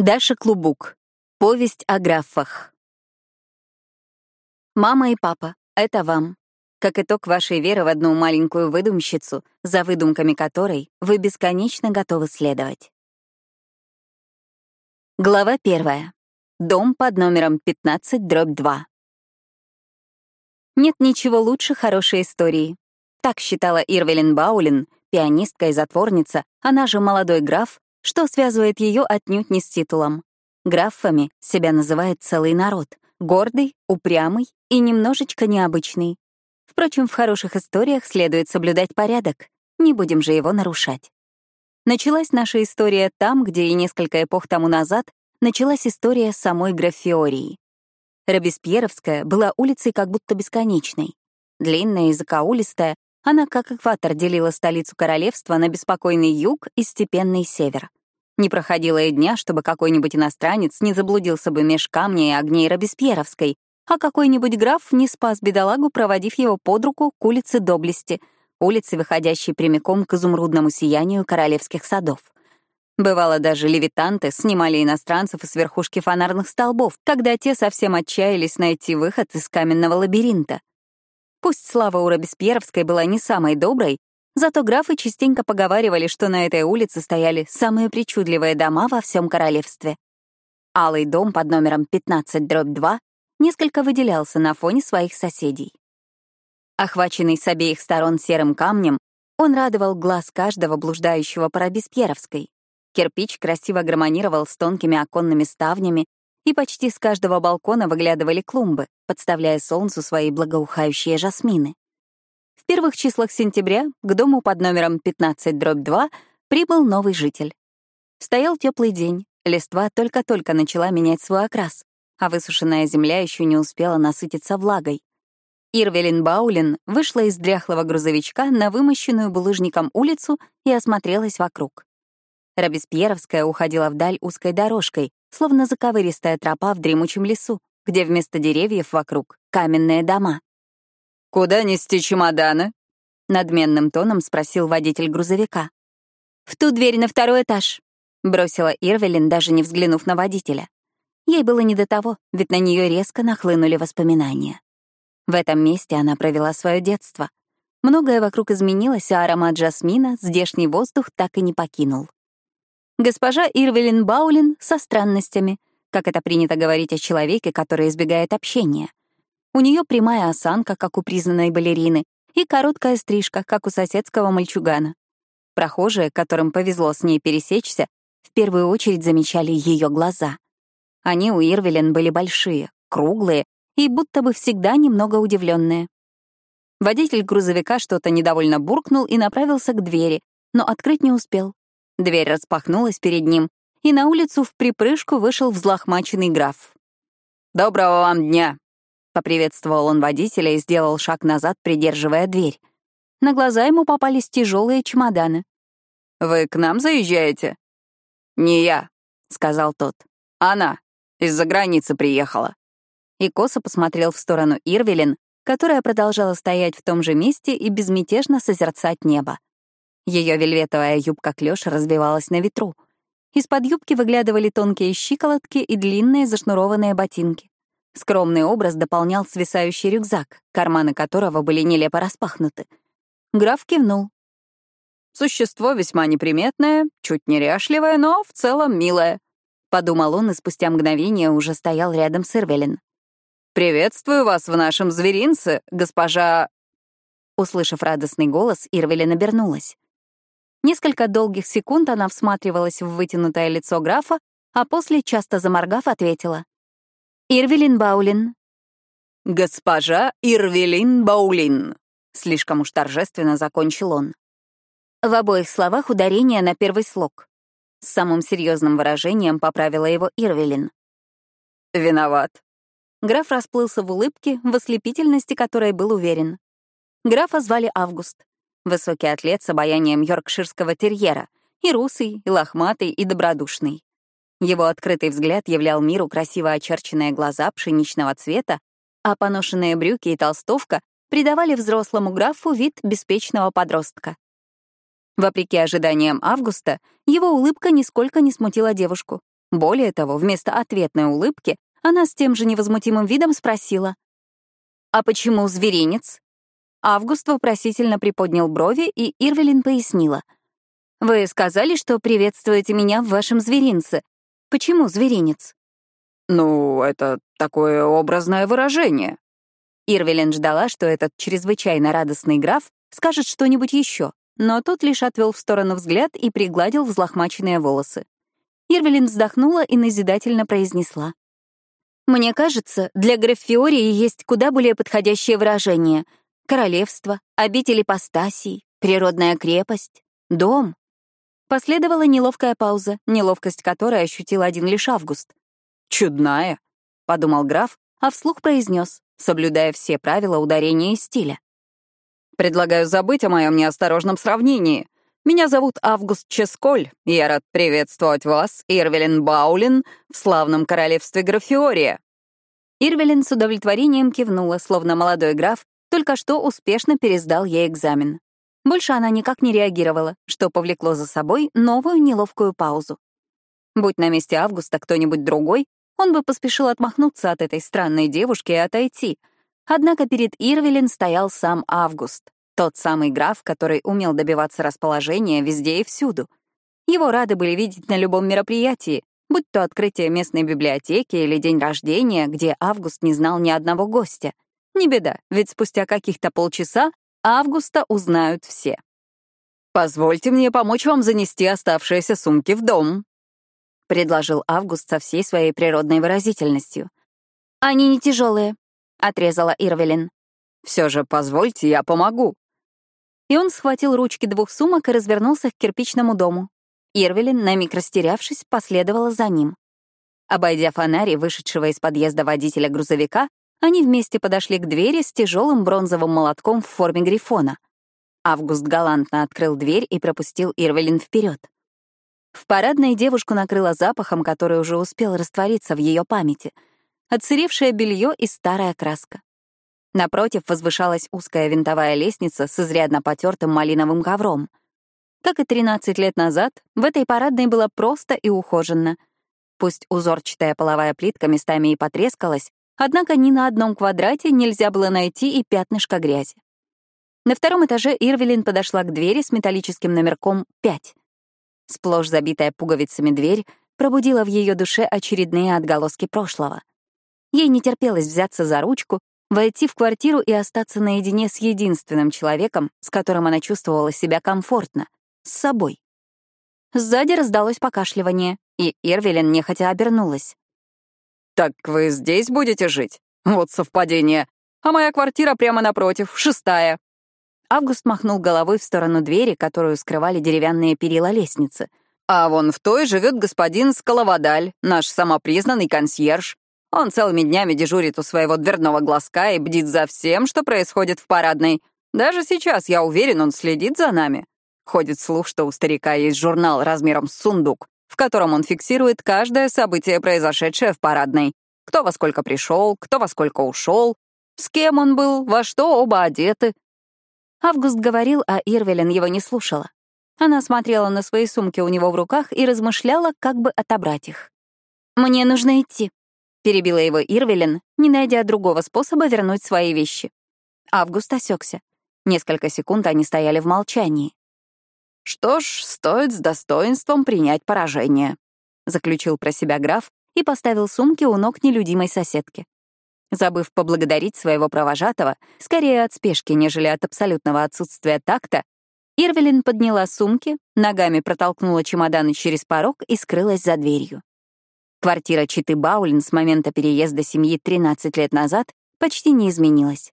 Даша Клубук. Повесть о графах. Мама и папа, это вам. Как итог вашей веры в одну маленькую выдумщицу, за выдумками которой вы бесконечно готовы следовать. Глава первая. Дом под номером 15, дробь 2. Нет ничего лучше хорошей истории. Так считала Ирвелин Баулин, пианистка и затворница, она же молодой граф, что связывает ее отнюдь не с титулом. Графами себя называет целый народ, гордый, упрямый и немножечко необычный. Впрочем, в хороших историях следует соблюдать порядок, не будем же его нарушать. Началась наша история там, где и несколько эпох тому назад началась история самой графиории. Робеспьеровская была улицей как будто бесконечной. Длинная и закоулистая, она как экватор делила столицу королевства на беспокойный юг и степенный север. Не проходило и дня, чтобы какой-нибудь иностранец не заблудился бы меж камней и огней Робеспьеровской, а какой-нибудь граф не спас бедолагу, проводив его под руку к улице Доблести, улице, выходящей прямиком к изумрудному сиянию королевских садов. Бывало, даже левитанты снимали иностранцев с верхушки фонарных столбов, когда те совсем отчаялись найти выход из каменного лабиринта. Пусть слава у Робеспьеровской была не самой доброй, зато графы частенько поговаривали, что на этой улице стояли самые причудливые дома во всем королевстве. Алый дом под номером 15-2 несколько выделялся на фоне своих соседей. Охваченный с обеих сторон серым камнем, он радовал глаз каждого блуждающего по Робеспьеровской. Кирпич красиво гармонировал с тонкими оконными ставнями, и почти с каждого балкона выглядывали клумбы, подставляя солнцу свои благоухающие жасмины. В первых числах сентября к дому под номером 15-2 прибыл новый житель. Стоял теплый день, листва только-только начала менять свой окрас, а высушенная земля еще не успела насытиться влагой. Ирвелин Баулин вышла из дряхлого грузовичка на вымощенную булыжником улицу и осмотрелась вокруг. Робеспьеровская уходила вдаль узкой дорожкой, словно заковыристая тропа в дремучем лесу, где вместо деревьев вокруг — каменные дома. «Куда нести чемоданы?» — надменным тоном спросил водитель грузовика. «В ту дверь на второй этаж», — бросила Ирвелин, даже не взглянув на водителя. Ей было не до того, ведь на нее резко нахлынули воспоминания. В этом месте она провела свое детство. Многое вокруг изменилось, а аромат жасмина здешний воздух так и не покинул. Госпожа Ирвелин Баулин со странностями, как это принято говорить о человеке, который избегает общения. У нее прямая осанка, как у признанной балерины, и короткая стрижка, как у соседского мальчугана. Прохожие, которым повезло с ней пересечься, в первую очередь замечали ее глаза. Они у Ирвелин были большие, круглые и будто бы всегда немного удивленные. Водитель грузовика что-то недовольно буркнул и направился к двери, но открыть не успел. Дверь распахнулась перед ним, и на улицу в припрыжку вышел взлохмаченный граф. «Доброго вам дня!» — поприветствовал он водителя и сделал шаг назад, придерживая дверь. На глаза ему попались тяжелые чемоданы. «Вы к нам заезжаете?» «Не я», — сказал тот. «Она. Из-за границы приехала». И косо посмотрел в сторону Ирвелин, которая продолжала стоять в том же месте и безмятежно созерцать небо. Ее вельветовая юбка-клёш развивалась на ветру. Из-под юбки выглядывали тонкие щиколотки и длинные зашнурованные ботинки. Скромный образ дополнял свисающий рюкзак, карманы которого были нелепо распахнуты. Граф кивнул. «Существо весьма неприметное, чуть неряшливое, но в целом милое», — подумал он и спустя мгновение уже стоял рядом с Ирвелин. «Приветствую вас в нашем зверинце, госпожа...» Услышав радостный голос, Ирвелин обернулась. Несколько долгих секунд она всматривалась в вытянутое лицо графа, а после, часто заморгав, ответила. «Ирвелин Баулин». «Госпожа Ирвелин Баулин», — слишком уж торжественно закончил он. В обоих словах ударение на первый слог. С самым серьезным выражением поправила его Ирвелин. «Виноват». Граф расплылся в улыбке, в ослепительности которой был уверен. Графа звали Август. Высокий атлет с обаянием йоркширского терьера, и русый, и лохматый, и добродушный. Его открытый взгляд являл миру красиво очерченные глаза пшеничного цвета, а поношенные брюки и толстовка придавали взрослому графу вид беспечного подростка. Вопреки ожиданиям Августа, его улыбка нисколько не смутила девушку. Более того, вместо ответной улыбки она с тем же невозмутимым видом спросила. «А почему зверинец?» Август вопросительно приподнял брови, и Ирвелин пояснила. «Вы сказали, что приветствуете меня в вашем зверинце. Почему зверинец?» «Ну, это такое образное выражение». Ирвелин ждала, что этот чрезвычайно радостный граф скажет что-нибудь еще, но тот лишь отвел в сторону взгляд и пригладил взлохмаченные волосы. Ирвелин вздохнула и назидательно произнесла. «Мне кажется, для Граффиории есть куда более подходящее выражение. Королевство, обитель ипостасий, природная крепость, дом». Последовала неловкая пауза, неловкость которой ощутил один лишь Август. «Чудная», — подумал граф, а вслух произнес, соблюдая все правила ударения и стиля. «Предлагаю забыть о моем неосторожном сравнении. Меня зовут Август Ческоль, и я рад приветствовать вас, Ирвелин Баулин, в славном королевстве Графиория». Ирвелин с удовлетворением кивнула, словно молодой граф только что успешно пересдал ей экзамен. Больше она никак не реагировала, что повлекло за собой новую неловкую паузу. Будь на месте Августа кто-нибудь другой, он бы поспешил отмахнуться от этой странной девушки и отойти. Однако перед Ирвелин стоял сам Август. Тот самый граф, который умел добиваться расположения везде и всюду. Его рады были видеть на любом мероприятии, будь то открытие местной библиотеки или день рождения, где Август не знал ни одного гостя. Не беда, ведь спустя каких-то полчаса Августа узнают все. «Позвольте мне помочь вам занести оставшиеся сумки в дом», — предложил Август со всей своей природной выразительностью. «Они не тяжелые, отрезала Ирвелин. «Все же позвольте, я помогу», и он схватил ручки двух сумок и развернулся к кирпичному дому. Ирвелин, на миг растерявшись, последовала за ним. Обойдя фонарь вышедшего из подъезда водителя грузовика, они вместе подошли к двери с тяжелым бронзовым молотком в форме грифона. Август галантно открыл дверь и пропустил Ирвелин вперед. В парадной девушку накрыло запахом, который уже успел раствориться в ее памяти. Отсыревшее белье и старая краска. Напротив возвышалась узкая винтовая лестница с изрядно потертым малиновым ковром. Как и 13 лет назад, в этой парадной было просто и ухоженно. Пусть узорчатая половая плитка местами и потрескалась, однако ни на одном квадрате нельзя было найти и пятнышко грязи. На втором этаже Ирвелин подошла к двери с металлическим номерком 5. Сплошь забитая пуговицами дверь пробудила в ее душе очередные отголоски прошлого. Ей не терпелось взяться за ручку войти в квартиру и остаться наедине с единственным человеком, с которым она чувствовала себя комфортно, с собой. Сзади раздалось покашливание, и Эрвелин нехотя обернулась. «Так вы здесь будете жить? Вот совпадение. А моя квартира прямо напротив, шестая». Август махнул головой в сторону двери, которую скрывали деревянные перила лестницы. «А вон в той живет господин Скаловодаль, наш самопризнанный консьерж. Он целыми днями дежурит у своего дверного глазка и бдит за всем, что происходит в парадной. Даже сейчас, я уверен, он следит за нами. Ходит слух, что у старика есть журнал размером с сундук, в котором он фиксирует каждое событие, произошедшее в парадной. Кто во сколько пришел, кто во сколько ушел, с кем он был, во что оба одеты. Август говорил, а Ирвелин его не слушала. Она смотрела на свои сумки у него в руках и размышляла, как бы отобрать их. «Мне нужно идти», Перебила его Ирвелин, не найдя другого способа вернуть свои вещи. Август осекся. Несколько секунд они стояли в молчании. «Что ж, стоит с достоинством принять поражение», — заключил про себя граф и поставил сумки у ног нелюдимой соседки. Забыв поблагодарить своего провожатого, скорее от спешки, нежели от абсолютного отсутствия такта, Ирвелин подняла сумки, ногами протолкнула чемоданы через порог и скрылась за дверью. Квартира Читы Баулин с момента переезда семьи 13 лет назад почти не изменилась.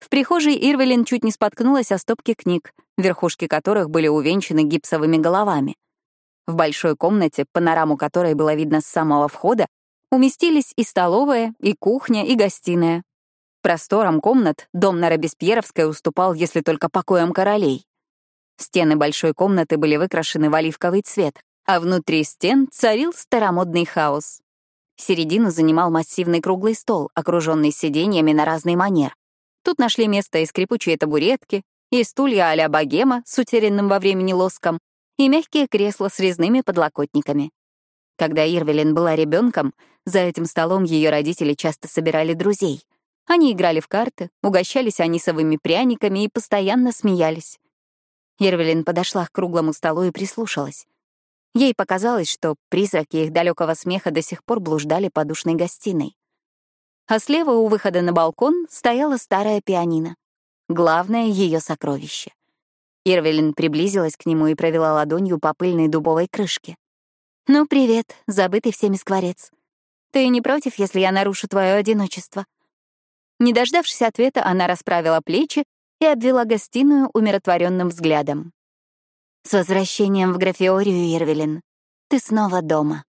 В прихожей Ирвелин чуть не споткнулась о стопке книг, верхушки которых были увенчаны гипсовыми головами. В большой комнате, панораму которой было видно с самого входа, уместились и столовая, и кухня, и гостиная. Простором комнат дом на Робеспьеровской уступал, если только покоям королей. Стены большой комнаты были выкрашены в оливковый цвет, а внутри стен царил старомодный хаос. Середину занимал массивный круглый стол, окруженный сиденьями на разный манер. Тут нашли место и скрипучие табуретки, и стулья а-ля богема с утерянным во времени лоском, и мягкие кресла с резными подлокотниками. Когда Ирвелин была ребенком, за этим столом ее родители часто собирали друзей. Они играли в карты, угощались анисовыми пряниками и постоянно смеялись. Ирвелин подошла к круглому столу и прислушалась. Ей показалось, что призраки их далекого смеха до сих пор блуждали по душной гостиной. А слева у выхода на балкон стояла старая пианино. Главное ее сокровище. Ирвелин приблизилась к нему и провела ладонью по пыльной дубовой крышке. «Ну, привет, забытый всеми скворец. Ты не против, если я нарушу твое одиночество?» Не дождавшись ответа, она расправила плечи и обвела гостиную умиротворенным взглядом. «С возвращением в Графеорию, Ирвелин. Ты снова дома».